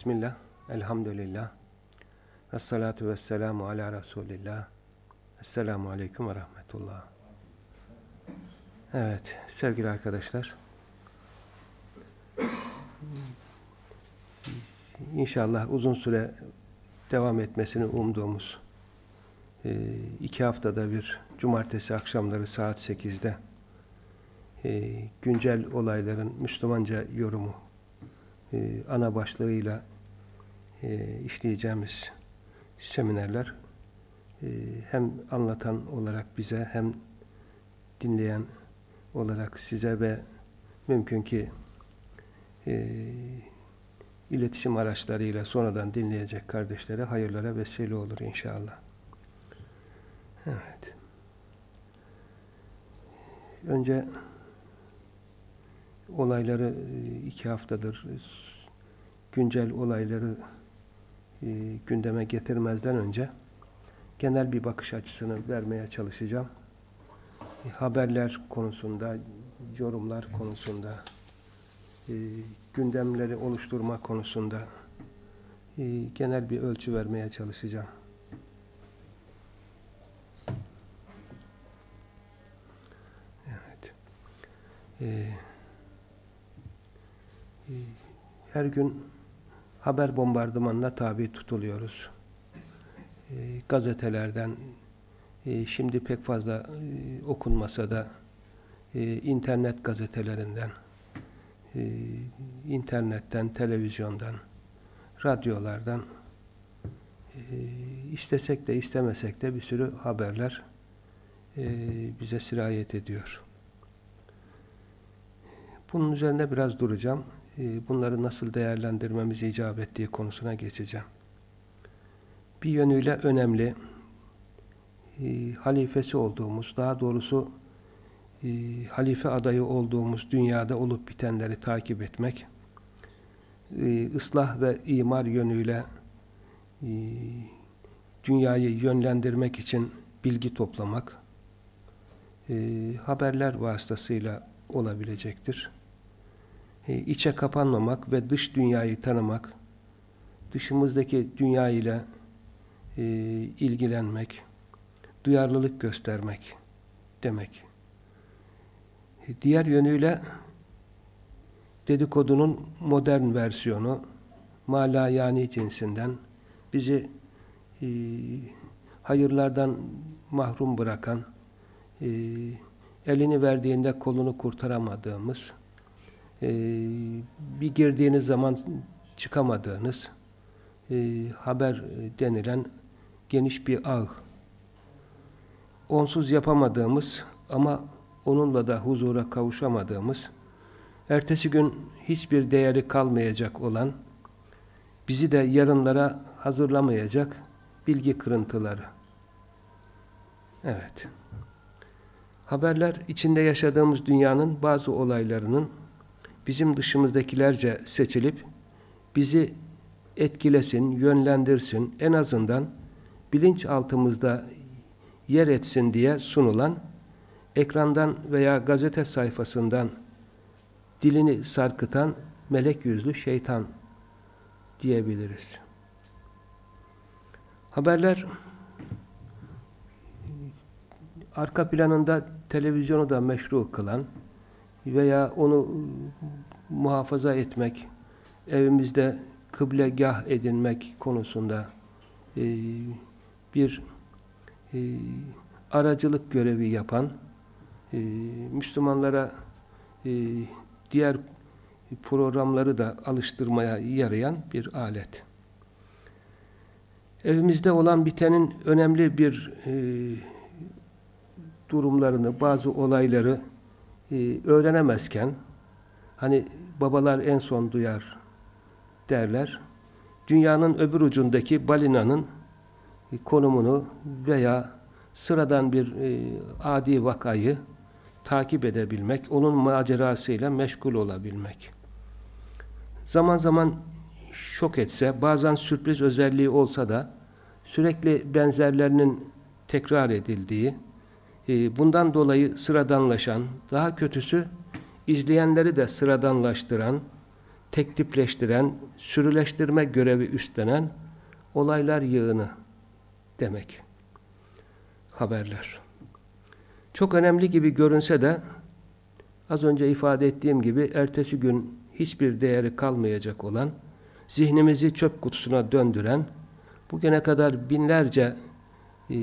Bismillah, elhamdülillah, ve salatu ve selamu ala Resulillah, Esselamu Aleyküm ve Rahmetullah. Evet, sevgili arkadaşlar, İnşallah uzun süre devam etmesini umduğumuz e, iki haftada bir cumartesi akşamları saat 8'de e, güncel olayların Müslümanca yorumu e, ana başlığıyla e, işleyeceğimiz seminerler e, hem anlatan olarak bize hem dinleyen olarak size ve mümkün ki e, iletişim araçlarıyla sonradan dinleyecek kardeşlere hayırlara vesile olur inşallah. Evet. Önce olayları e, iki haftadır güncel olayları e, gündeme getirmezden önce genel bir bakış açısını vermeye çalışacağım. E, haberler konusunda, yorumlar konusunda, gündemleri oluşturma konusunda genel bir ölçü vermeye çalışacağım. Evet. Her gün haber bombardımanına tabi tutuluyoruz. E, gazetelerden e, şimdi pek fazla e, okunmasa da e, internet gazetelerinden e, internetten, televizyondan radyolardan e, istesek de istemesek de bir sürü haberler e, bize sirayet ediyor. Bunun üzerine biraz duracağım. E, bunları nasıl değerlendirmemiz icap ettiği konusuna geçeceğim. Bir yönüyle önemli, e, halifesi olduğumuz, daha doğrusu e, halife adayı olduğumuz dünyada olup bitenleri takip etmek, ıslah ve imar yönüyle dünyayı yönlendirmek için bilgi toplamak, haberler vasıtasıyla olabilecektir içe kapanmamak ve dış dünyayı tanımak, dışımızdaki dünya ile e, ilgilenmek, duyarlılık göstermek demek. E, diğer yönüyle dedikodunun modern versiyonu mala yani cinsinden bizi e, hayırlardan mahrum bırakan e, elini verdiğinde kolunu kurtaramadığımız e, bir girdiğiniz zaman çıkamadığınız e, haber denilen geniş bir ağ. Onsuz yapamadığımız ama onunla da huzura kavuşamadığımız, ertesi gün hiçbir değeri kalmayacak olan, bizi de yarınlara hazırlamayacak bilgi kırıntıları. Evet. Haberler içinde yaşadığımız dünyanın bazı olaylarının bizim dışımızdakilerce seçilip bizi etkilesin, yönlendirsin, en azından bilinçaltımızda yer etsin diye sunulan ekrandan veya gazete sayfasından dilini sarkıtan melek yüzlü şeytan diyebiliriz. Haberler arka planında televizyonu da meşru kılan veya onu muhafaza etmek, evimizde kıblegah edinmek konusunda e, bir e, aracılık görevi yapan, e, Müslümanlara e, diğer programları da alıştırmaya yarayan bir alet. Evimizde olan bitenin önemli bir e, durumlarını, bazı olayları e, öğrenemezken hani babalar en son duyar derler. Dünyanın öbür ucundaki balinanın e, konumunu veya sıradan bir e, adi vakayı takip edebilmek, onun macerasıyla meşgul olabilmek. Zaman zaman şok etse, bazen sürpriz özelliği olsa da sürekli benzerlerinin tekrar edildiği, bundan dolayı sıradanlaşan, daha kötüsü izleyenleri de sıradanlaştıran, tek tipleştiren, sürüleştirme görevi üstlenen olaylar yığını demek. Haberler. Çok önemli gibi görünse de az önce ifade ettiğim gibi ertesi gün hiçbir değeri kalmayacak olan, zihnimizi çöp kutusuna döndüren, bugüne kadar binlerce e,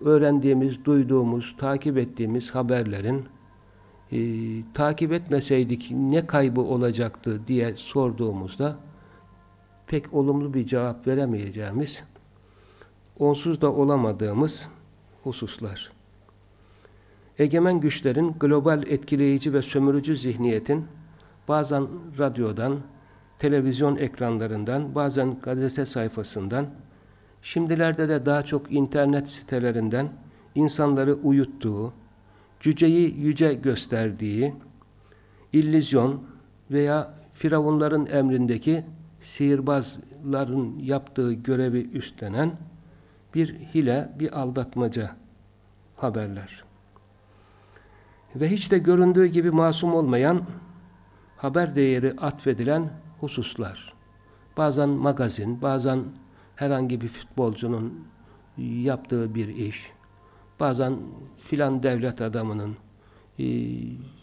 öğrendiğimiz, duyduğumuz, takip ettiğimiz haberlerin e, takip etmeseydik ne kaybı olacaktı diye sorduğumuzda pek olumlu bir cevap veremeyeceğimiz, onsuz da olamadığımız hususlar. Egemen güçlerin global etkileyici ve sömürücü zihniyetin bazen radyodan, televizyon ekranlarından, bazen gazete sayfasından, şimdilerde de daha çok internet sitelerinden insanları uyuttuğu, cüceyi yüce gösterdiği, illüzyon veya firavunların emrindeki sihirbazların yaptığı görevi üstlenen bir hile, bir aldatmaca haberler. Ve hiç de göründüğü gibi masum olmayan haber değeri atfedilen hususlar. Bazen magazin, bazen herhangi bir futbolcunun yaptığı bir iş, bazen filan devlet adamının e,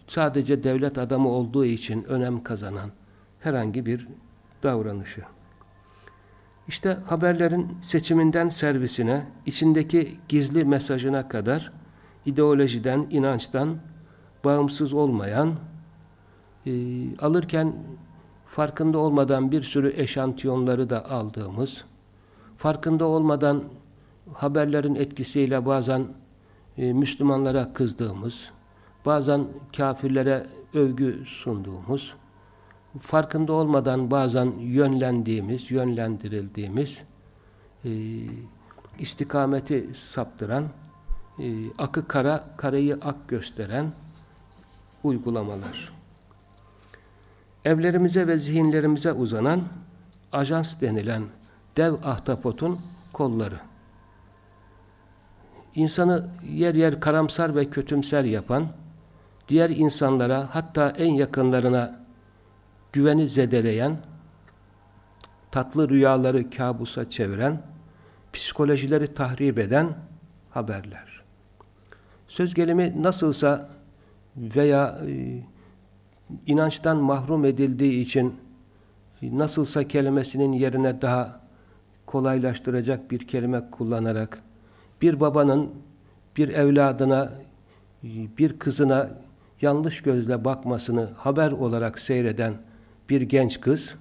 sadece devlet adamı olduğu için önem kazanan herhangi bir davranışı. İşte haberlerin seçiminden servisine, içindeki gizli mesajına kadar ideolojiden, inançtan bağımsız olmayan, e, alırken farkında olmadan bir sürü eşantiyonları da aldığımız, farkında olmadan haberlerin etkisiyle bazen e, Müslümanlara kızdığımız, bazen kafirlere övgü sunduğumuz, farkında olmadan bazen yönlendiğimiz, yönlendirildiğimiz, e, istikameti saptıran, e, akı kara, karayı ak gösteren uygulamalar. Evlerimize ve zihinlerimize uzanan ajans denilen dev ahtapotun kolları. İnsanı yer yer karamsar ve kötümser yapan, diğer insanlara hatta en yakınlarına güveni zedeleyen, tatlı rüyaları kabusa çeviren, psikolojileri tahrip eden haberler. Söz gelimi nasılsa veya e, inançtan mahrum edildiği için nasılsa kelimesinin yerine daha kolaylaştıracak bir kelime kullanarak bir babanın bir evladına bir kızına yanlış gözle bakmasını haber olarak seyreden bir genç kız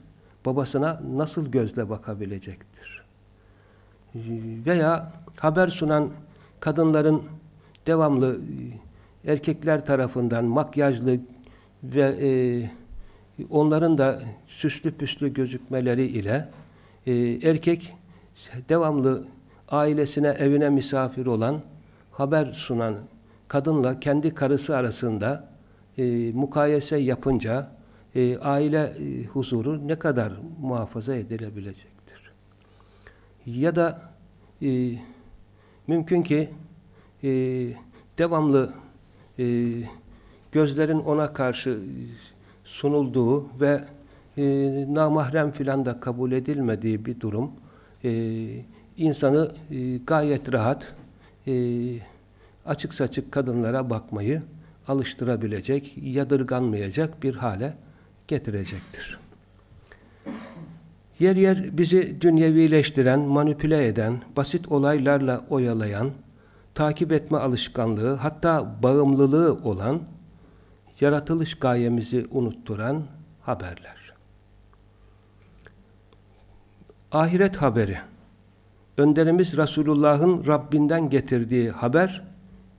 babasına nasıl gözle bakabilecektir? Veya haber sunan kadınların devamlı erkekler tarafından makyajlı ve e, onların da süslü püslü gözükmeleri ile e, erkek devamlı ailesine, evine misafir olan, haber sunan kadınla kendi karısı arasında e, mukayese yapınca e, aile e, huzuru ne kadar muhafaza edilebilecektir? Ya da e, mümkün ki e, devamlı e, gözlerin ona karşı sunulduğu ve e, namahrem filan da kabul edilmediği bir durum e, insanı e, gayet rahat e, açık saçık kadınlara bakmayı alıştırabilecek, yadırganmayacak bir hale getirecektir. Yer yer bizi dünyevileştiren, manipüle eden, basit olaylarla oyalayan, takip etme alışkanlığı, hatta bağımlılığı olan, yaratılış gayemizi unutturan haberler. Ahiret haberi. Önderimiz Resulullah'ın Rabbinden getirdiği haber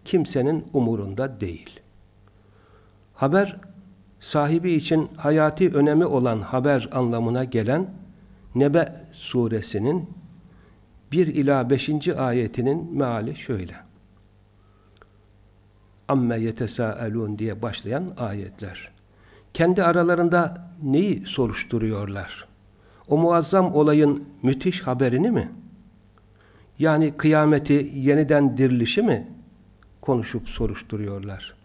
kimsenin umurunda değil. Haber sahibi için hayati önemi olan haber anlamına gelen Nebe suresinin 1 ila 5. ayetinin meali şöyle. Amme yetesâelûn diye başlayan ayetler. Kendi aralarında neyi soruşturuyorlar? O muazzam olayın müthiş haberini mi? Yani kıyameti yeniden dirilişi mi konuşup soruşturuyorlar?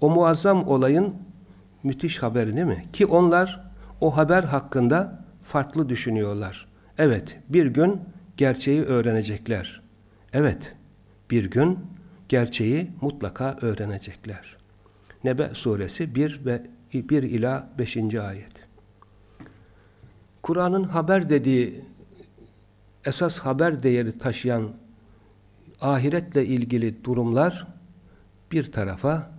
O muazzam olayın müthiş haberini mi? Ki onlar o haber hakkında farklı düşünüyorlar. Evet, bir gün gerçeği öğrenecekler. Evet, bir gün gerçeği mutlaka öğrenecekler. Nebe suresi 1 ve 1 ila 5. ayet. Kur'an'ın haber dediği esas haber değeri taşıyan ahiretle ilgili durumlar bir tarafa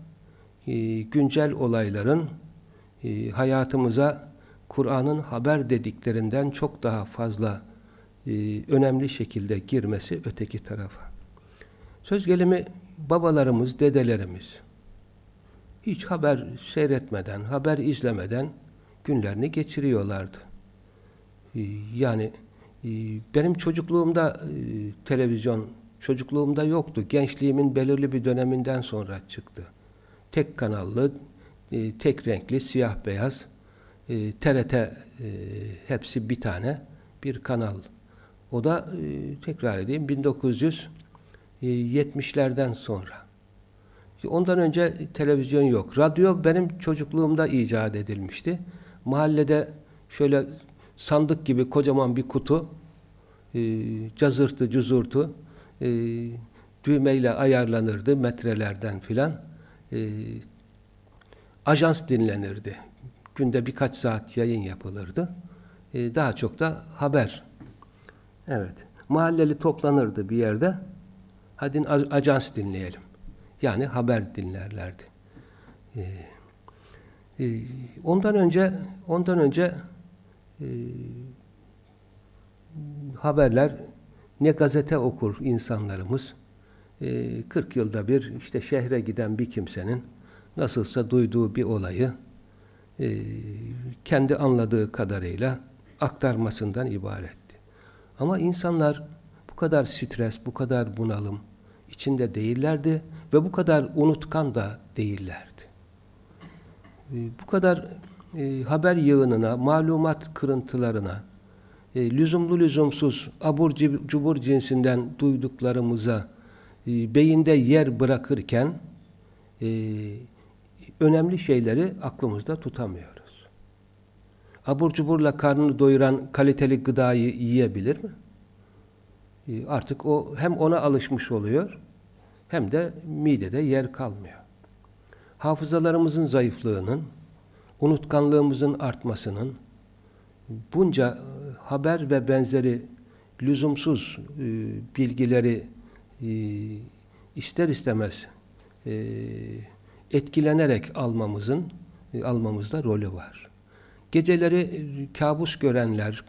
e, güncel olayların e, hayatımıza Kur'an'ın haber dediklerinden çok daha fazla e, önemli şekilde girmesi öteki tarafa. Söz gelimi babalarımız, dedelerimiz hiç haber seyretmeden, haber izlemeden günlerini geçiriyorlardı. E, yani e, benim çocukluğumda e, televizyon çocukluğumda yoktu. Gençliğimin belirli bir döneminden sonra çıktı. Tek kanallı, e, tek renkli, siyah beyaz, TRT hepsi bir tane bir kanal. O da tekrar edeyim 1970'lerden sonra. Ondan önce televizyon yok. Radyo benim çocukluğumda icat edilmişti. Mahallede şöyle sandık gibi kocaman bir kutu, e, cazırtı, cuzurtu, e, düğmeyle ayarlanırdı metrelerden filan. E, ajans dinlenirdi. Günde birkaç saat yayın yapılırdı. E, daha çok da haber. Evet. Mahalleli toplanırdı bir yerde. Hadi ajans dinleyelim. Yani haber dinlerlerdi. E, e, ondan önce ondan önce e, haberler ne gazete okur insanlarımız. E, 40 yılda bir işte şehre giden bir kimsenin nasılsa duyduğu bir olayı e, kendi anladığı kadarıyla aktarmasından ibaretti. Ama insanlar bu kadar stres, bu kadar bunalım içinde değillerdi ve bu kadar unutkan da değillerdi. E, bu kadar e, haber yığınına, malumat kırıntılarına, e, lüzumlu lüzumsuz, abur cubur cinsinden duyduklarımıza e, beyinde yer bırakırken e, önemli şeyleri aklımızda tutamıyoruz. Abur cuburla karnını doyuran kaliteli gıdayı yiyebilir mi? E, artık o hem ona alışmış oluyor hem de midede yer kalmıyor. Hafızalarımızın zayıflığının, unutkanlığımızın artmasının, bunca e, haber ve benzeri lüzumsuz e, bilgileri e, ister istemez e, etkilenerek almamızın e, almamızda rolü var. Geceleri e, kabus görenler,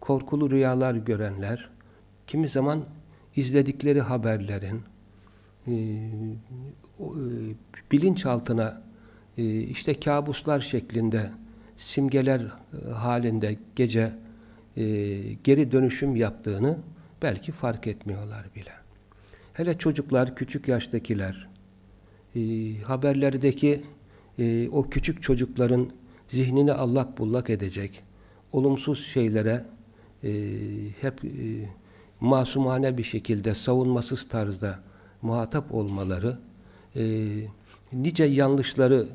korkulu rüyalar görenler, kimi zaman izledikleri haberlerin e, e, bilinçaltına işte kabuslar şeklinde simgeler e, halinde gece e, geri dönüşüm yaptığını belki fark etmiyorlar bile. Hele çocuklar, küçük yaştakiler, e, haberlerdeki o küçük çocukların zihnini allak bullak edecek, olumsuz şeylere hep masumane bir şekilde, savunmasız tarzda muhatap olmaları, nice yanlışları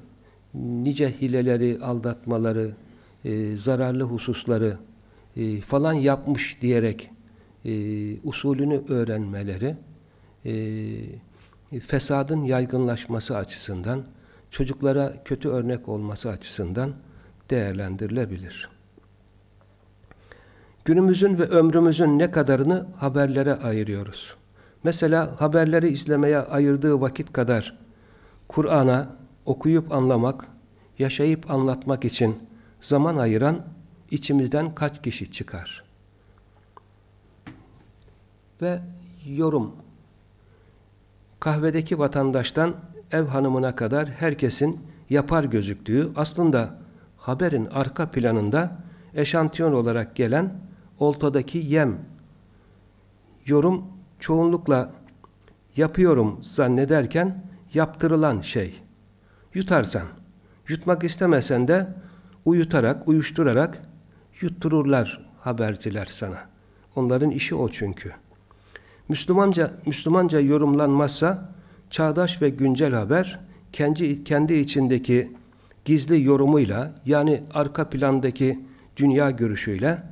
nice hileleri, aldatmaları, e, zararlı hususları e, falan yapmış diyerek e, usulünü öğrenmeleri e, fesadın yaygınlaşması açısından çocuklara kötü örnek olması açısından değerlendirilebilir. Günümüzün ve ömrümüzün ne kadarını haberlere ayırıyoruz. Mesela haberleri izlemeye ayırdığı vakit kadar Kur'an'a, okuyup anlamak, yaşayıp anlatmak için zaman ayıran içimizden kaç kişi çıkar? Ve yorum. Kahvedeki vatandaştan ev hanımına kadar herkesin yapar gözüktüğü, aslında haberin arka planında eşantiyon olarak gelen oltadaki yem. Yorum çoğunlukla yapıyorum zannederken yaptırılan şey. Yutarsan, yutmak istemesen de uyutarak, uyuşturarak yuttururlar haberciler sana. Onların işi o çünkü. Müslümanca, Müslümanca yorumlanmazsa çağdaş ve güncel haber kendi, kendi içindeki gizli yorumuyla yani arka plandaki dünya görüşüyle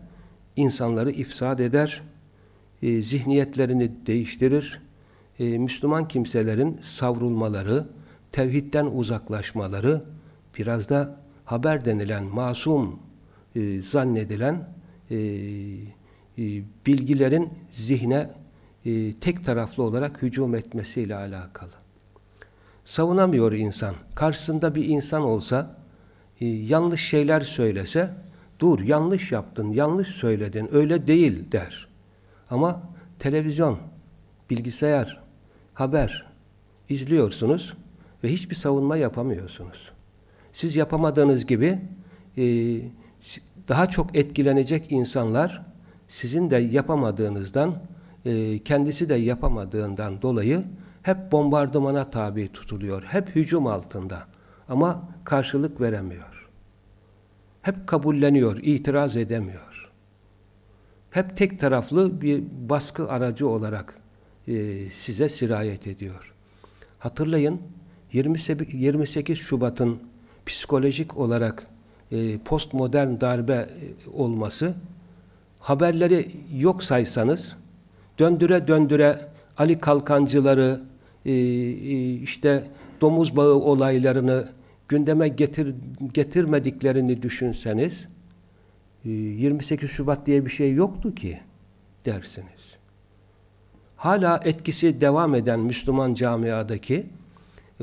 insanları ifsad eder, e, zihniyetlerini değiştirir, e, Müslüman kimselerin savrulmaları, tevhidden uzaklaşmaları, biraz da haber denilen, masum e, zannedilen e, e, bilgilerin zihne e, tek taraflı olarak hücum etmesiyle alakalı. Savunamıyor insan. Karşısında bir insan olsa, e, yanlış şeyler söylese, dur yanlış yaptın, yanlış söyledin, öyle değil der. Ama televizyon, bilgisayar, haber izliyorsunuz ve hiçbir savunma yapamıyorsunuz. Siz yapamadığınız gibi e, daha çok etkilenecek insanlar sizin de yapamadığınızdan, e, kendisi de yapamadığından dolayı hep bombardımana tabi tutuluyor. Hep hücum altında. Ama karşılık veremiyor. Hep kabulleniyor, itiraz edemiyor. Hep tek taraflı bir baskı aracı olarak e, size sirayet ediyor. Hatırlayın 28 Şubat'ın psikolojik olarak e, postmodern darbe e, olması haberleri yok saysanız döndüre döndüre Ali Kalkancıları e, işte domuz bağı olaylarını gündeme getir, getirmediklerini düşünseniz e, 28 Şubat diye bir şey yoktu ki dersiniz. Hala etkisi devam eden Müslüman camiadaki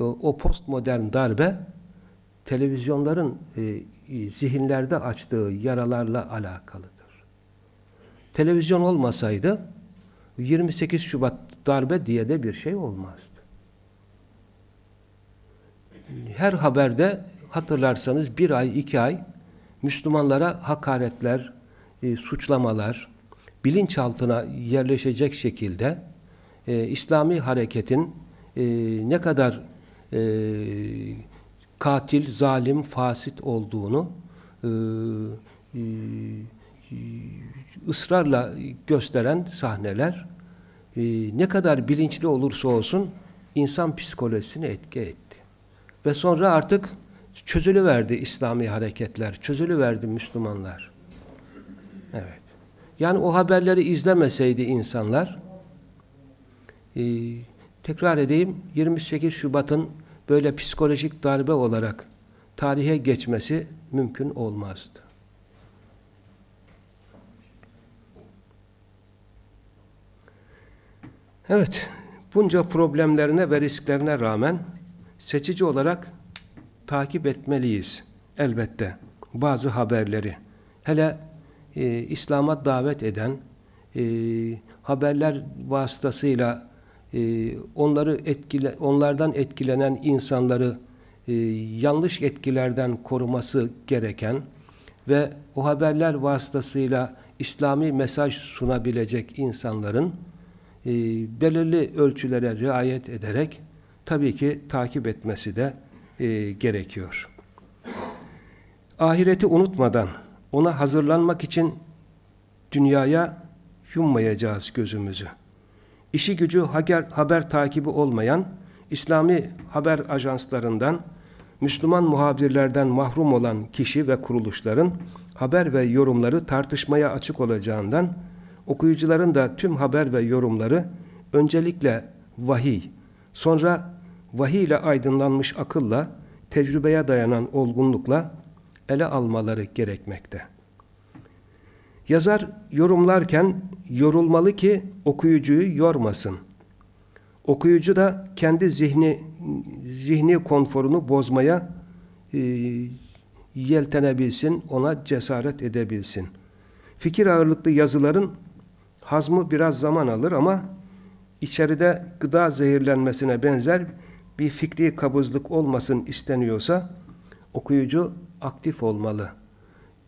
o, postmodern darbe televizyonların e, zihinlerde açtığı yaralarla alakalıdır. Televizyon olmasaydı 28 Şubat darbe diye de bir şey olmazdı. Her haberde hatırlarsanız bir ay, iki ay Müslümanlara hakaretler, e, suçlamalar, bilinçaltına yerleşecek şekilde e, İslami hareketin e, ne kadar e, katil, zalim, fasit olduğunu e, e, ısrarla gösteren sahneler e, ne kadar bilinçli olursa olsun insan psikolojisini etki etti. Ve sonra artık çözülüverdi İslami hareketler, çözülüverdi Müslümanlar. Evet. Yani o haberleri izlemeseydi insanlar e, tekrar edeyim 28 Şubat'ın böyle psikolojik darbe olarak tarihe geçmesi mümkün olmazdı. Evet, bunca problemlerine ve risklerine rağmen seçici olarak takip etmeliyiz elbette bazı haberleri. Hele e, İslam'a davet eden, e, haberler vasıtasıyla e, onları etkile, onlardan etkilenen insanları e, yanlış etkilerden koruması gereken ve o haberler vasıtasıyla İslami mesaj sunabilecek insanların e, belirli ölçülere riayet ederek tabii ki takip etmesi de e, gerekiyor. Ahireti unutmadan ona hazırlanmak için dünyaya yummayacağız gözümüzü. İşi gücü haber, haber takibi olmayan İslami haber ajanslarından Müslüman muhabirlerden mahrum olan kişi ve kuruluşların haber ve yorumları tartışmaya açık olacağından okuyucuların da tüm haber ve yorumları öncelikle vahiy, sonra vahiy ile aydınlanmış akılla, tecrübeye dayanan olgunlukla ele almaları gerekmekte. Yazar yorumlarken yorulmalı ki okuyucuyu yormasın. Okuyucu da kendi zihni zihni konforunu bozmaya e, yeltenebilsin, ona cesaret edebilsin. Fikir ağırlıklı yazıların hazmı biraz zaman alır ama içeride gıda zehirlenmesine benzer bir fikri kabızlık olmasın isteniyorsa okuyucu aktif olmalı.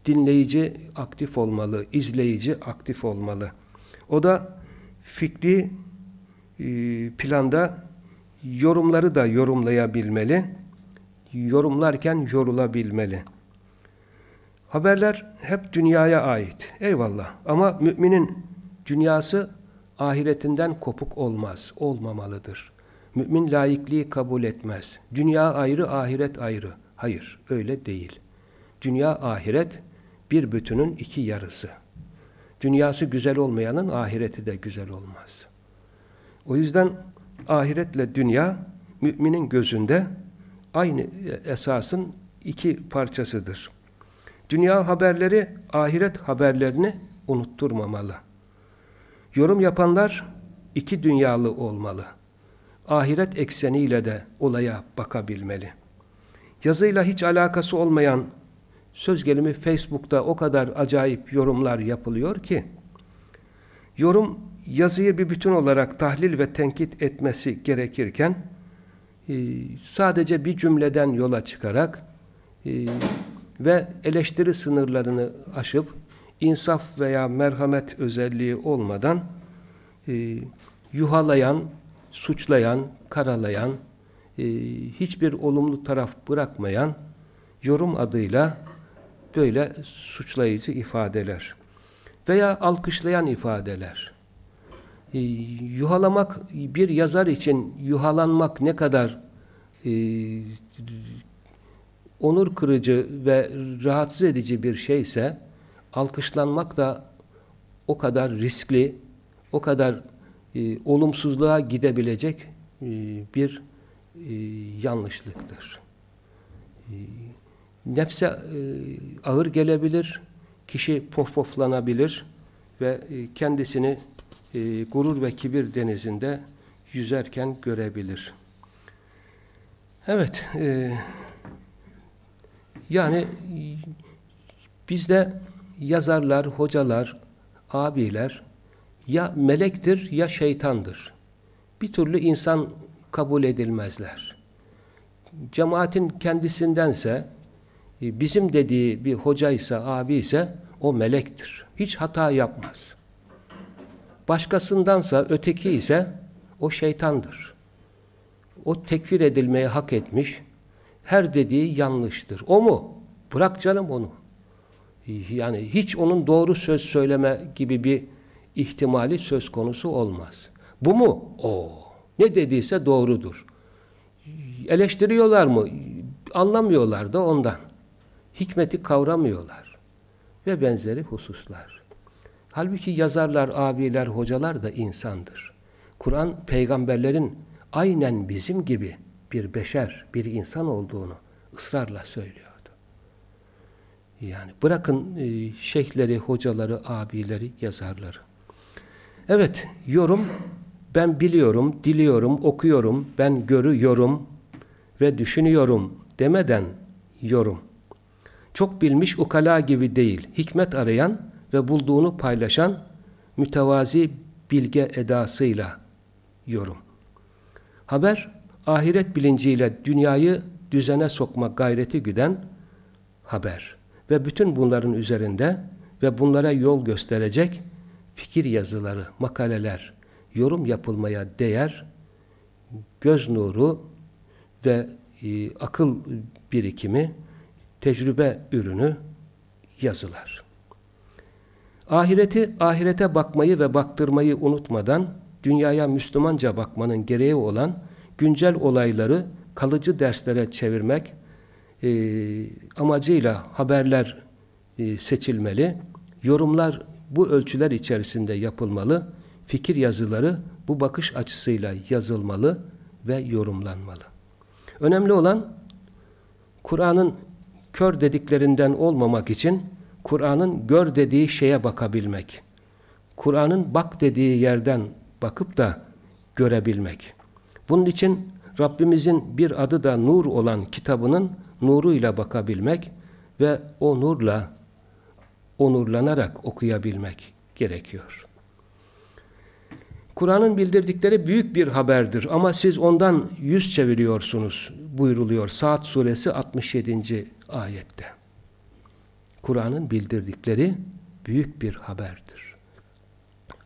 Dinleyici aktif olmalı, izleyici aktif olmalı. O da fikri e, planda yorumları da yorumlayabilmeli, yorumlarken yorulabilmeli. Haberler hep dünyaya ait. Eyvallah. Ama müminin dünyası ahiretinden kopuk olmaz, olmamalıdır. Mümin laikliği kabul etmez. Dünya ayrı, ahiret ayrı. Hayır, öyle değil. Dünya ahiret bir bütünün iki yarısı. Dünyası güzel olmayanın ahireti de güzel olmaz. O yüzden ahiretle dünya müminin gözünde aynı esasın iki parçasıdır. Dünya haberleri ahiret haberlerini unutturmamalı. Yorum yapanlar iki dünyalı olmalı. Ahiret ekseniyle de olaya bakabilmeli. Yazıyla hiç alakası olmayan söz gelimi Facebook'ta o kadar acayip yorumlar yapılıyor ki yorum yazıyı bir bütün olarak tahlil ve tenkit etmesi gerekirken e, sadece bir cümleden yola çıkarak e, ve eleştiri sınırlarını aşıp insaf veya merhamet özelliği olmadan e, yuhalayan, suçlayan, karalayan, hiçbir olumlu taraf bırakmayan yorum adıyla böyle suçlayıcı ifadeler veya alkışlayan ifadeler. E, yuhalamak bir yazar için yuhalanmak ne kadar e, onur kırıcı ve rahatsız edici bir şeyse alkışlanmak da o kadar riskli, o kadar e, olumsuzluğa gidebilecek e, bir e, yanlışlıktır. E, nefse e, ağır gelebilir, kişi pofpoflanabilir ve e, kendisini e, gurur ve kibir denizinde yüzerken görebilir. Evet, e, yani bizde yazarlar, hocalar, abiler ya melektir ya şeytandır. Bir türlü insan kabul edilmezler. Cemaatin kendisindense bizim dediği bir hocaysa, abi ise o melektir. Hiç hata yapmaz. Başkasındansa, öteki ise o şeytandır. O tekfir edilmeye hak etmiş. Her dediği yanlıştır. O mu? Bırak canım onu. Yani hiç onun doğru söz söyleme gibi bir ihtimali söz konusu olmaz. Bu mu? O. Ne dediyse doğrudur. Eleştiriyorlar mı? Anlamıyorlar da ondan hikmeti kavramıyorlar ve benzeri hususlar. Halbuki yazarlar, abiler, hocalar da insandır. Kur'an peygamberlerin aynen bizim gibi bir beşer, bir insan olduğunu ısrarla söylüyordu. Yani bırakın e, şeyhleri, hocaları, abileri, yazarları. Evet, yorum ben biliyorum, diliyorum, okuyorum, ben görüyorum ve düşünüyorum demeden yorum çok bilmiş ukala gibi değil, hikmet arayan ve bulduğunu paylaşan mütevazi bilge edasıyla yorum. Haber, ahiret bilinciyle dünyayı düzene sokma gayreti güden haber. Ve bütün bunların üzerinde ve bunlara yol gösterecek fikir yazıları, makaleler, yorum yapılmaya değer, göz nuru ve e, akıl birikimi tecrübe ürünü yazılar. Ahireti, ahirete bakmayı ve baktırmayı unutmadan dünyaya Müslümanca bakmanın gereği olan güncel olayları kalıcı derslere çevirmek e, amacıyla haberler e, seçilmeli, yorumlar bu ölçüler içerisinde yapılmalı, fikir yazıları bu bakış açısıyla yazılmalı ve yorumlanmalı. Önemli olan Kur'an'ın kör dediklerinden olmamak için Kur'an'ın gör dediği şeye bakabilmek. Kur'an'ın bak dediği yerden bakıp da görebilmek. Bunun için Rabbimizin bir adı da nur olan kitabının nuruyla bakabilmek ve o nurla onurlanarak okuyabilmek gerekiyor. Kur'an'ın bildirdikleri büyük bir haberdir ama siz ondan yüz çeviriyorsunuz buyruluyor. Saat suresi 67 ayette. Kur'an'ın bildirdikleri büyük bir haberdir.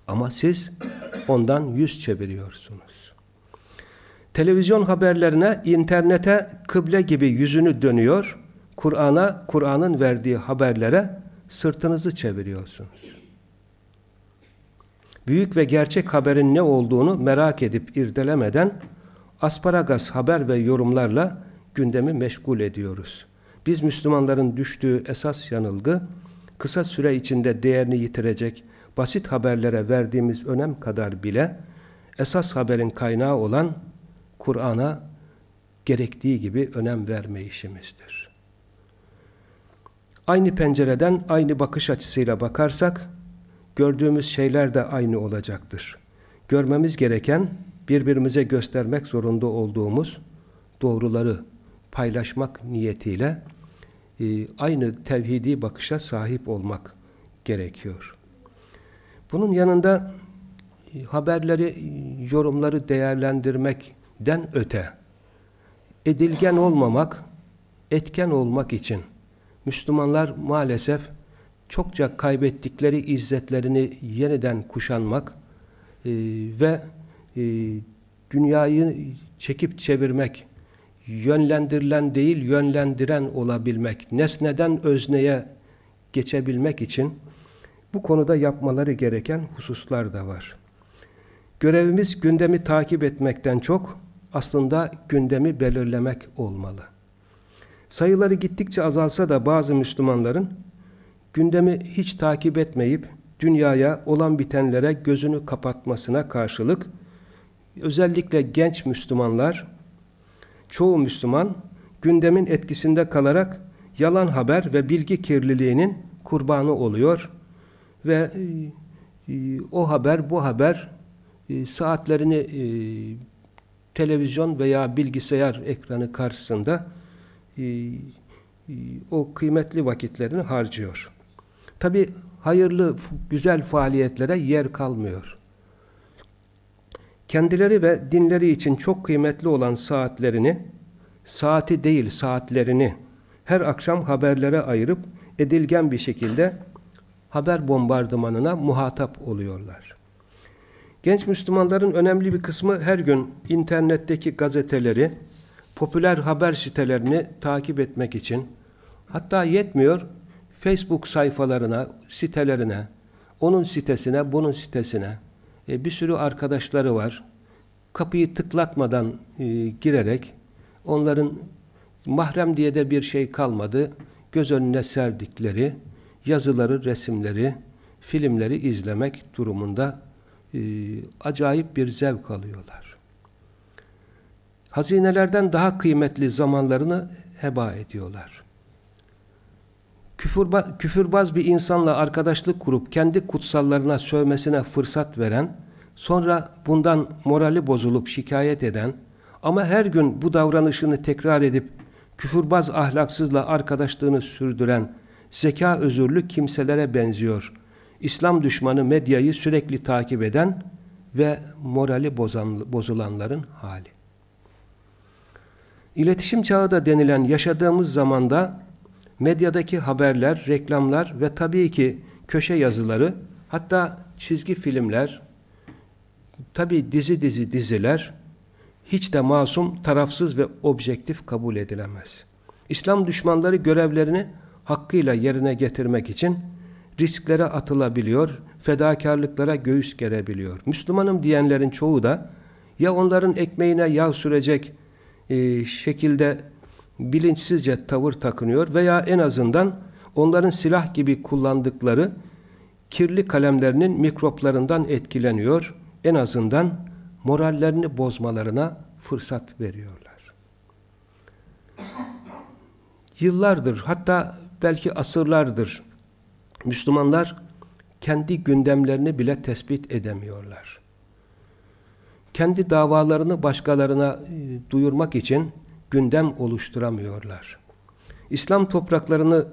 Ama siz ondan yüz çeviriyorsunuz. Televizyon haberlerine, internete kıble gibi yüzünü dönüyor, Kur'an'a, Kur'an'ın verdiği haberlere sırtınızı çeviriyorsunuz. Büyük ve gerçek haberin ne olduğunu merak edip irdelemeden asparagas haber ve yorumlarla gündemi meşgul ediyoruz. Biz Müslümanların düştüğü esas yanılgı, kısa süre içinde değerini yitirecek basit haberlere verdiğimiz önem kadar bile esas haberin kaynağı olan Kur'an'a gerektiği gibi önem vermeyişimizdir. Aynı pencereden aynı bakış açısıyla bakarsak gördüğümüz şeyler de aynı olacaktır. Görmemiz gereken birbirimize göstermek zorunda olduğumuz doğruları paylaşmak niyetiyle e, aynı tevhidi bakışa sahip olmak gerekiyor. Bunun yanında e, haberleri, yorumları değerlendirmekten öte edilgen olmamak, etken olmak için Müslümanlar maalesef çokça kaybettikleri izzetlerini yeniden kuşanmak e, ve dünyayı çekip çevirmek, yönlendirilen değil yönlendiren olabilmek, nesneden özneye geçebilmek için bu konuda yapmaları gereken hususlar da var. Görevimiz gündemi takip etmekten çok aslında gündemi belirlemek olmalı. Sayıları gittikçe azalsa da bazı Müslümanların gündemi hiç takip etmeyip dünyaya olan bitenlere gözünü kapatmasına karşılık özellikle genç Müslümanlar çoğu Müslüman gündemin etkisinde kalarak yalan haber ve bilgi kirliliğinin kurbanı oluyor ve e, e, o haber bu haber e, saatlerini televizyon veya bilgisayar ekranı karşısında o kıymetli vakitlerini harcıyor. Tabi hayırlı, güzel faaliyetlere yer kalmıyor. Kendileri ve dinleri için çok kıymetli olan saatlerini, saati değil saatlerini her akşam haberlere ayırıp edilgen bir şekilde haber bombardımanına muhatap oluyorlar. Genç Müslümanların önemli bir kısmı her gün internetteki gazeteleri, popüler haber sitelerini takip etmek için hatta yetmiyor Facebook sayfalarına, sitelerine, onun sitesine, bunun sitesine e, bir sürü arkadaşları var. Kapıyı tıklatmadan e, girerek onların mahrem diye de bir şey kalmadı. Göz önüne serdikleri yazıları, resimleri, filmleri izlemek durumunda e, acayip bir zevk alıyorlar. Hazinelerden daha kıymetli zamanlarını heba ediyorlar. Küfürba, küfürbaz bir insanla arkadaşlık kurup kendi kutsallarına sövmesine fırsat veren, sonra bundan morali bozulup şikayet eden ama her gün bu davranışını tekrar edip küfürbaz ahlaksızla arkadaşlığını sürdüren zeka özürlü kimselere benziyor. İslam düşmanı medyayı sürekli takip eden ve morali bozan, bozulanların hali. İletişim çağı da denilen yaşadığımız zamanda medyadaki haberler, reklamlar ve tabii ki köşe yazıları, hatta çizgi filmler, tabii dizi dizi diziler hiç de masum, tarafsız ve objektif kabul edilemez. İslam düşmanları görevlerini hakkıyla yerine getirmek için risklere atılabiliyor, fedakarlıklara göğüs gerebiliyor. Müslümanım diyenlerin çoğu da ya onların ekmeğine yağ sürecek e, şekilde bilinçsizce tavır takınıyor veya en azından onların silah gibi kullandıkları kirli kalemlerinin mikroplarından etkileniyor. En azından morallerini bozmalarına fırsat veriyorlar. Yıllardır hatta belki asırlardır Müslümanlar kendi gündemlerini bile tespit edemiyorlar. Kendi davalarını başkalarına e, duyurmak için gündem oluşturamıyorlar. İslam topraklarını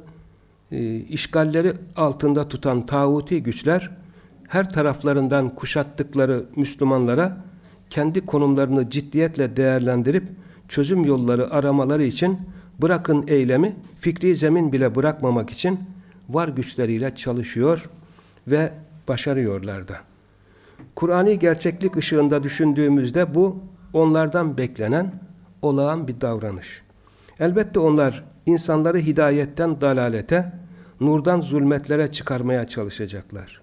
e, işgalleri altında tutan tağuti güçler her taraflarından kuşattıkları Müslümanlara kendi konumlarını ciddiyetle değerlendirip çözüm yolları aramaları için bırakın eylemi fikri zemin bile bırakmamak için var güçleriyle çalışıyor ve başarıyorlar da. Kur'ani gerçeklik ışığında düşündüğümüzde bu onlardan beklenen olağan bir davranış. Elbette onlar insanları hidayetten dalalete, nurdan zulmetlere çıkarmaya çalışacaklar.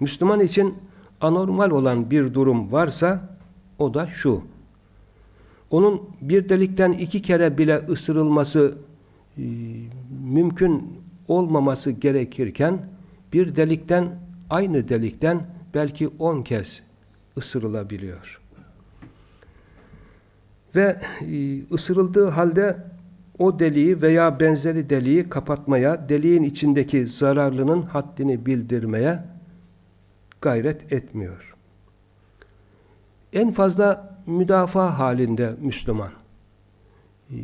Müslüman için anormal olan bir durum varsa o da şu. Onun bir delikten iki kere bile ısırılması e, mümkün olmaması gerekirken bir delikten aynı delikten belki on kez ısırılabiliyor. Ve e, ısırıldığı halde o deliği veya benzeri deliği kapatmaya, deliğin içindeki zararlının haddini bildirmeye gayret etmiyor. En fazla müdafaa halinde Müslüman. E,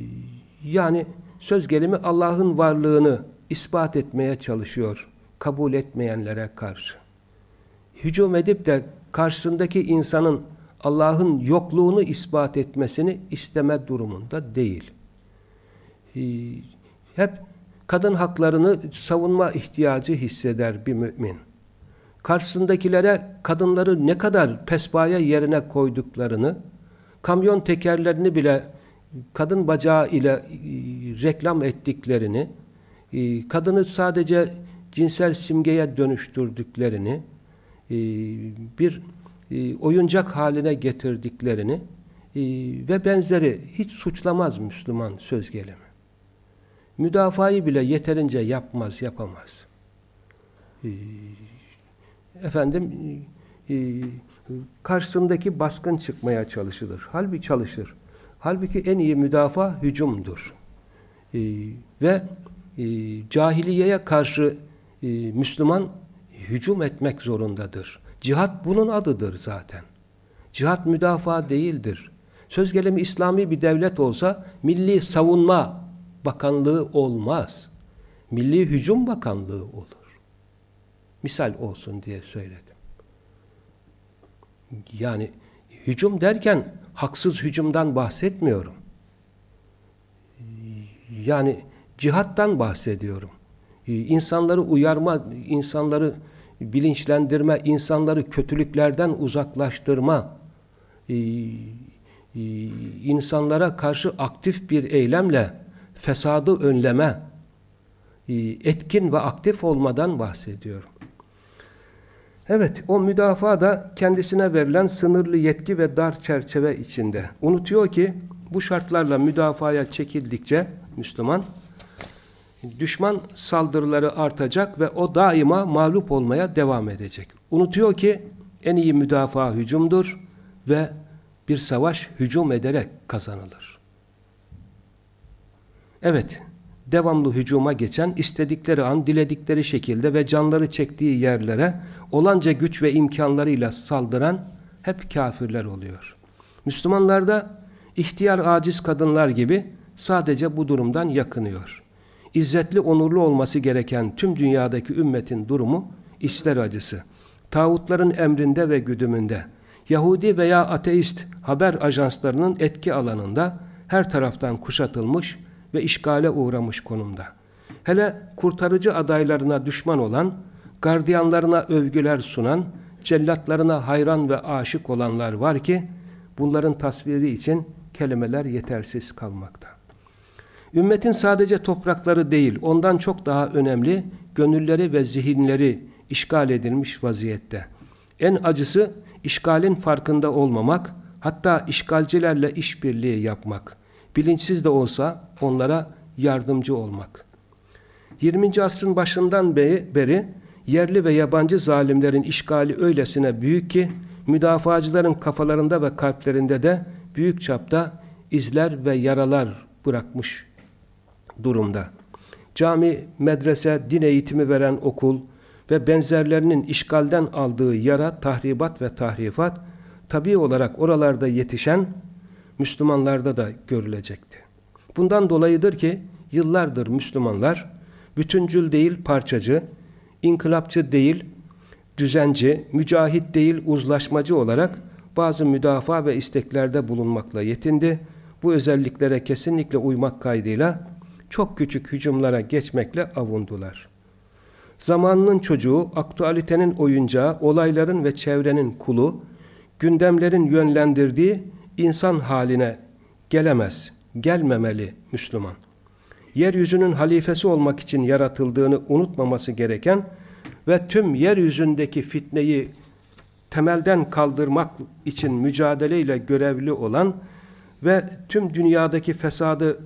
yani söz gelimi Allah'ın varlığını ispat etmeye çalışıyor kabul etmeyenlere karşı. Hücum edip de karşısındaki insanın Allah'ın yokluğunu ispat etmesini isteme durumunda değil. Ee, hep kadın haklarını savunma ihtiyacı hisseder bir mümin. Karşısındakilere kadınları ne kadar pesbaya yerine koyduklarını, kamyon tekerlerini bile kadın bacağı ile e, reklam ettiklerini, e, kadını sadece cinsel simgeye dönüştürdüklerini, e, oyuncak haline getirdiklerini ve benzeri hiç suçlamaz Müslüman söz gelimi. Müdafayı bile yeterince yapmaz, yapamaz. Efendim, karşısındaki baskın çıkmaya çalışılır. Halbuki çalışır. Halbuki en iyi müdafaa hücumdur. E, ve e, cahiliyeye karşı e, Müslüman hücum etmek zorundadır. Cihat bunun adıdır zaten. Cihat müdafaa değildir. Söz gelimi İslami bir devlet olsa Milli Savunma Bakanlığı olmaz. Milli Hücum Bakanlığı olur. Misal olsun diye söyledim. Yani hücum derken haksız hücumdan bahsetmiyorum. Yani cihattan bahsediyorum. İnsanları uyarma, insanları bilinçlendirme, insanları kötülüklerden uzaklaştırma, insanlara karşı aktif bir eylemle fesadı önleme, etkin ve aktif olmadan bahsediyorum. Evet, o müdafaa da kendisine verilen sınırlı yetki ve dar çerçeve içinde. Unutuyor ki bu şartlarla müdafaya çekildikçe Müslüman düşman saldırıları artacak ve o daima mağlup olmaya devam edecek. Unutuyor ki en iyi müdafaa hücumdur ve bir savaş hücum ederek kazanılır. Evet, devamlı hücuma geçen, istedikleri an, diledikleri şekilde ve canları çektiği yerlere olanca güç ve imkanlarıyla saldıran hep kafirler oluyor. Müslümanlarda ihtiyar aciz kadınlar gibi sadece bu durumdan yakınıyor. İzzetli, onurlu olması gereken tüm dünyadaki ümmetin durumu içler acısı. Tağutların emrinde ve güdümünde, Yahudi veya ateist haber ajanslarının etki alanında her taraftan kuşatılmış ve işgale uğramış konumda. Hele kurtarıcı adaylarına düşman olan, gardiyanlarına övgüler sunan, cellatlarına hayran ve aşık olanlar var ki, bunların tasviri için kelimeler yetersiz kalmakta. Ümmetin sadece toprakları değil, ondan çok daha önemli gönülleri ve zihinleri işgal edilmiş vaziyette. En acısı işgalin farkında olmamak, hatta işgalcilerle işbirliği yapmak bilinçsiz de olsa onlara yardımcı olmak. 20. asrın başından beri yerli ve yabancı zalimlerin işgali öylesine büyük ki müdafacıların kafalarında ve kalplerinde de büyük çapta izler ve yaralar bırakmış durumda. Cami, medrese, din eğitimi veren okul ve benzerlerinin işgalden aldığı yara, tahribat ve tahrifat tabi olarak oralarda yetişen Müslümanlarda da görülecekti. Bundan dolayıdır ki yıllardır Müslümanlar bütüncül değil parçacı, inkılapçı değil düzenci, mücahit değil uzlaşmacı olarak bazı müdafaa ve isteklerde bulunmakla yetindi. Bu özelliklere kesinlikle uymak kaydıyla çok küçük hücumlara geçmekle avundular. Zamanının çocuğu, aktualitenin oyuncağı, olayların ve çevrenin kulu, gündemlerin yönlendirdiği insan haline gelemez, gelmemeli Müslüman. Yeryüzünün halifesi olmak için yaratıldığını unutmaması gereken ve tüm yeryüzündeki fitneyi temelden kaldırmak için mücadeleyle görevli olan ve tüm dünyadaki fesadı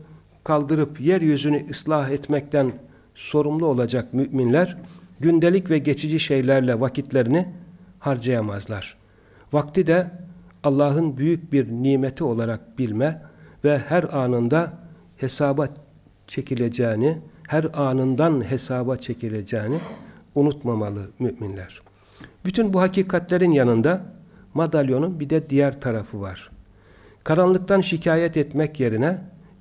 kaldırıp yeryüzünü ıslah etmekten sorumlu olacak müminler gündelik ve geçici şeylerle vakitlerini harcayamazlar. Vakti de Allah'ın büyük bir nimeti olarak bilme ve her anında hesaba çekileceğini, her anından hesaba çekileceğini unutmamalı müminler. Bütün bu hakikatlerin yanında madalyonun bir de diğer tarafı var. Karanlıktan şikayet etmek yerine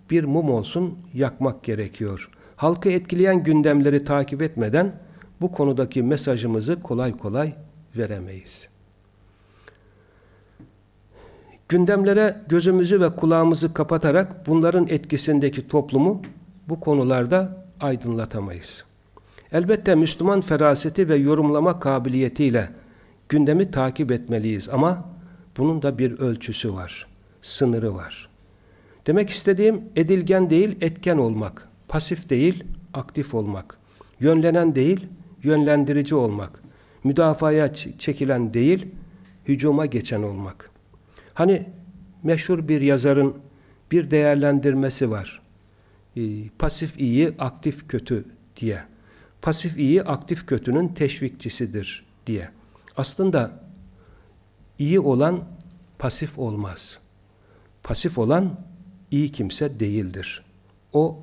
bir mum olsun yakmak gerekiyor. Halkı etkileyen gündemleri takip etmeden bu konudaki mesajımızı kolay kolay veremeyiz. Gündemlere gözümüzü ve kulağımızı kapatarak bunların etkisindeki toplumu bu konularda aydınlatamayız. Elbette Müslüman feraseti ve yorumlama kabiliyetiyle gündemi takip etmeliyiz ama bunun da bir ölçüsü var, sınırı var. Demek istediğim edilgen değil, etken olmak, pasif değil, aktif olmak, yönlenen değil, yönlendirici olmak, müdafaya çekilen değil, hücuma geçen olmak. Hani meşhur bir yazarın bir değerlendirmesi var. E, pasif iyi, aktif kötü diye. Pasif iyi, aktif kötünün teşvikçisidir diye. Aslında iyi olan pasif olmaz. Pasif olan iyi kimse değildir. O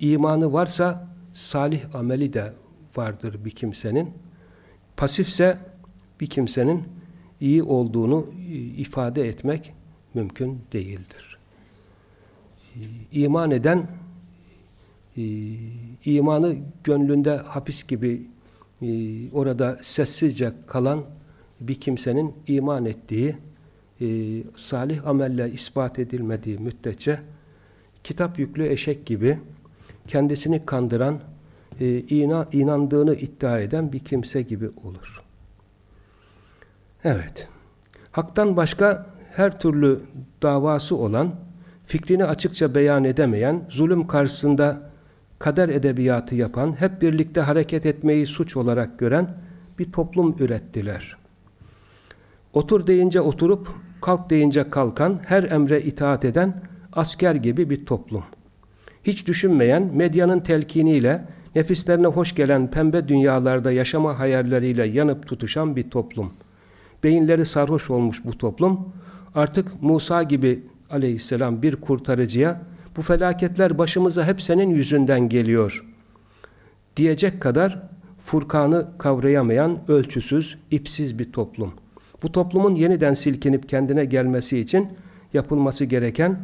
imanı varsa salih ameli de vardır bir kimsenin. Pasifse bir kimsenin iyi olduğunu e, ifade etmek mümkün değildir. E, iman eden e, imanı gönlünde hapis gibi orada sessizce kalan bir kimsenin iman ettiği salih amelle ispat edilmediği müddetçe kitap yüklü eşek gibi kendisini kandıran inandığını iddia eden bir kimse gibi olur. Evet. Hak'tan başka her türlü davası olan, fikrini açıkça beyan edemeyen, zulüm karşısında kader edebiyatı yapan, hep birlikte hareket etmeyi suç olarak gören bir toplum ürettiler. Otur deyince oturup, kalk deyince kalkan, her emre itaat eden asker gibi bir toplum. Hiç düşünmeyen, medyanın telkiniyle, nefislerine hoş gelen pembe dünyalarda yaşama hayalleriyle yanıp tutuşan bir toplum beyinleri sarhoş olmuş bu toplum artık Musa gibi aleyhisselam bir kurtarıcıya bu felaketler başımıza hep senin yüzünden geliyor diyecek kadar Furkan'ı kavrayamayan ölçüsüz, ipsiz bir toplum. Bu toplumun yeniden silkinip kendine gelmesi için yapılması gereken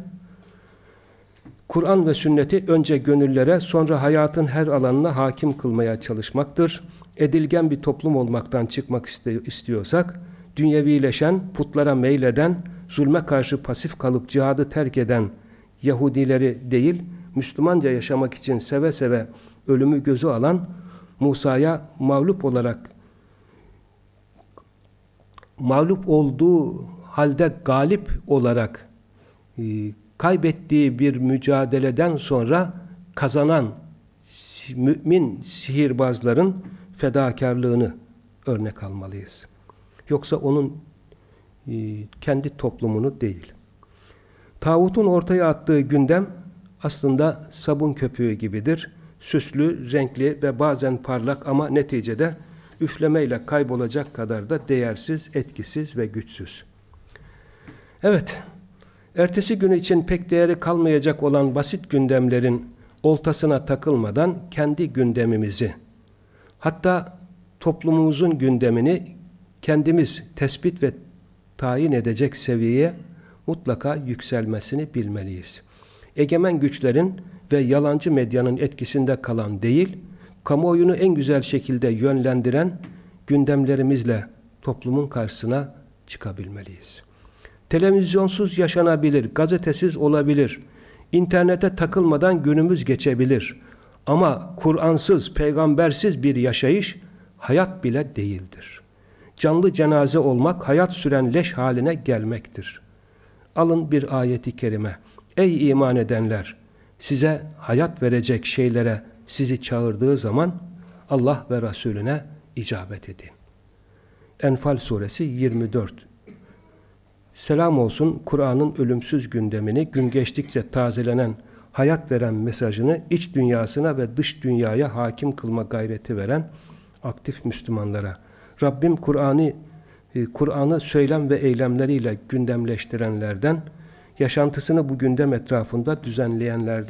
Kur'an ve sünneti önce gönüllere sonra hayatın her alanına hakim kılmaya çalışmaktır. Edilgen bir toplum olmaktan çıkmak istiyorsak dünyevileşen, putlara meyleden, zulme karşı pasif kalıp cihadı terk eden Yahudileri değil, Müslümanca yaşamak için seve seve ölümü gözü alan Musa'ya mağlup olarak mağlup olduğu halde galip olarak e, kaybettiği bir mücadeleden sonra kazanan mümin sihirbazların fedakarlığını örnek almalıyız. Yoksa onun e, kendi toplumunu değil. Tağutun ortaya attığı gündem aslında sabun köpüğü gibidir. Süslü, renkli ve bazen parlak ama neticede üflemeyle kaybolacak kadar da değersiz, etkisiz ve güçsüz. Evet, ertesi gün için pek değeri kalmayacak olan basit gündemlerin oltasına takılmadan kendi gündemimizi, hatta toplumumuzun gündemini kendimiz tespit ve tayin edecek seviyeye mutlaka yükselmesini bilmeliyiz. Egemen güçlerin ve yalancı medyanın etkisinde kalan değil, kamuoyunu en güzel şekilde yönlendiren gündemlerimizle toplumun karşısına çıkabilmeliyiz. Televizyonsuz yaşanabilir, gazetesiz olabilir, internete takılmadan günümüz geçebilir. Ama Kur'ansız, peygambersiz bir yaşayış hayat bile değildir canlı cenaze olmak, hayat süren leş haline gelmektir. Alın bir ayeti kerime. Ey iman edenler! Size hayat verecek şeylere sizi çağırdığı zaman Allah ve Resulüne icabet edin. Enfal suresi 24 Selam olsun Kur'an'ın ölümsüz gündemini gün geçtikçe tazelenen, hayat veren mesajını iç dünyasına ve dış dünyaya hakim kılma gayreti veren aktif Müslümanlara. Rabbim Kur'an'ı e, Kur'an'ı söylem ve eylemleriyle gündemleştirenlerden, yaşantısını bu gündem etrafında düzenleyenlerden